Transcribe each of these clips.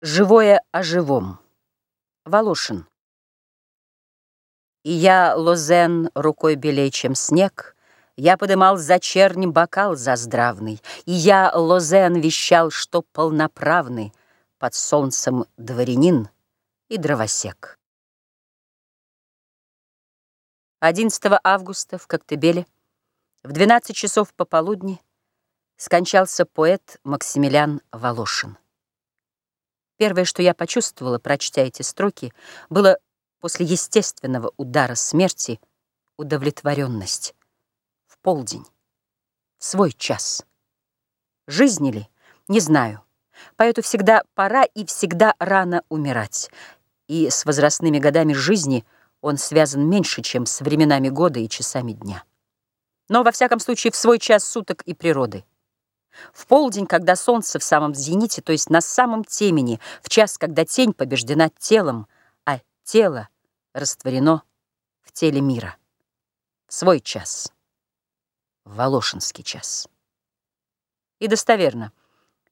Живое о живом. Волошин. И я, Лозен, рукой белей, чем снег, Я подымал за чернь бокал заздравный, И я, Лозен, вещал, что полноправный Под солнцем дворянин и дровосек. 11 августа в Коктебеле в 12 часов пополудни скончался поэт Максимилиан Волошин. Первое, что я почувствовала, прочтя эти строки, было после естественного удара смерти удовлетворенность. В полдень, в свой час. Жизни ли? Не знаю. Поэту всегда пора и всегда рано умирать. И с возрастными годами жизни он связан меньше, чем с временами года и часами дня. Но, во всяком случае, в свой час суток и природы. В полдень, когда солнце в самом зените, то есть на самом темени, в час, когда тень побеждена телом, а тело растворено в теле мира. В свой час. В Волошинский час. И достоверно,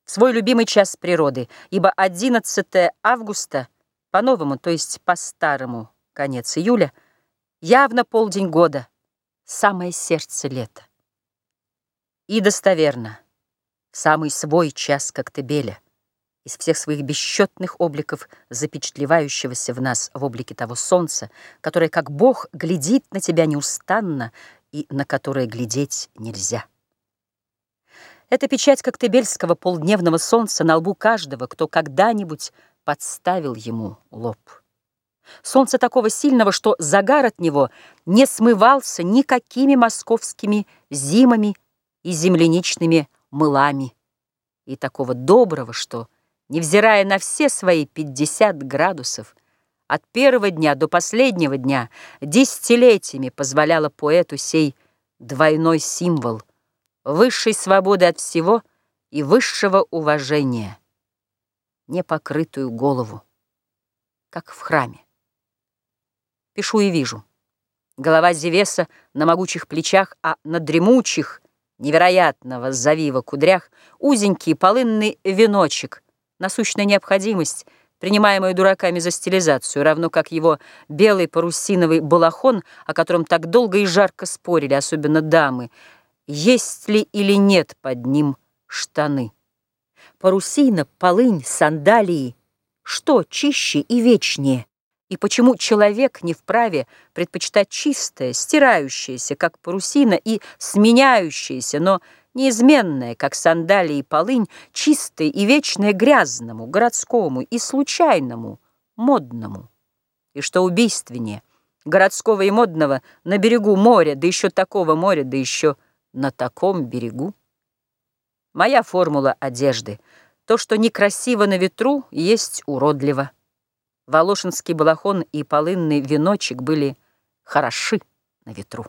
в свой любимый час природы, ибо 11 августа по-новому, то есть по-старому, конец июля, явно полдень года, самое сердце лета. И достоверно, самый свой час Коктебеля, из всех своих бесчетных обликов, запечатлевающегося в нас в облике того солнца, которое, как Бог, глядит на тебя неустанно и на которое глядеть нельзя. Это печать коктебельского полдневного солнца на лбу каждого, кто когда-нибудь подставил ему лоб. Солнце такого сильного, что загар от него не смывался никакими московскими зимами и земляничными мылами, и такого доброго, что, невзирая на все свои 50 градусов, от первого дня до последнего дня десятилетиями позволяла поэту сей двойной символ высшей свободы от всего и высшего уважения, непокрытую голову, как в храме. Пишу и вижу. Голова Зевеса на могучих плечах, а на дремучих — невероятного завива кудрях, узенький полынный веночек, насущная необходимость, принимаемая дураками за стилизацию, равно как его белый парусиновый балахон, о котором так долго и жарко спорили, особенно дамы, есть ли или нет под ним штаны. Парусина, полынь, сандалии, что чище и вечнее? И почему человек не вправе предпочитать чистое, стирающееся, как парусина, и сменяющееся, но неизменное, как сандалии и полынь, чистое и вечное грязному, городскому и случайному, модному? И что убийственнее, городского и модного на берегу моря, да еще такого моря, да еще на таком берегу? Моя формула одежды — то, что некрасиво на ветру, есть уродливо. Волошинский балахон и полынный веночек были хороши на ветру.